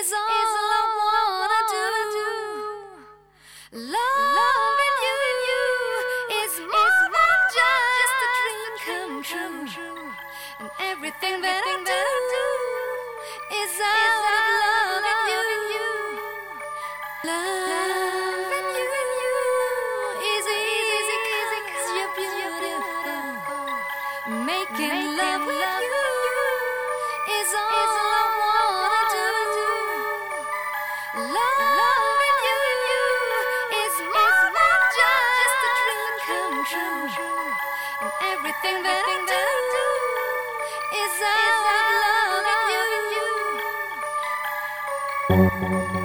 is all I wanna do. Loving you you is more than just a dream come true. And everything that I do is out everything that I do is out of love and you.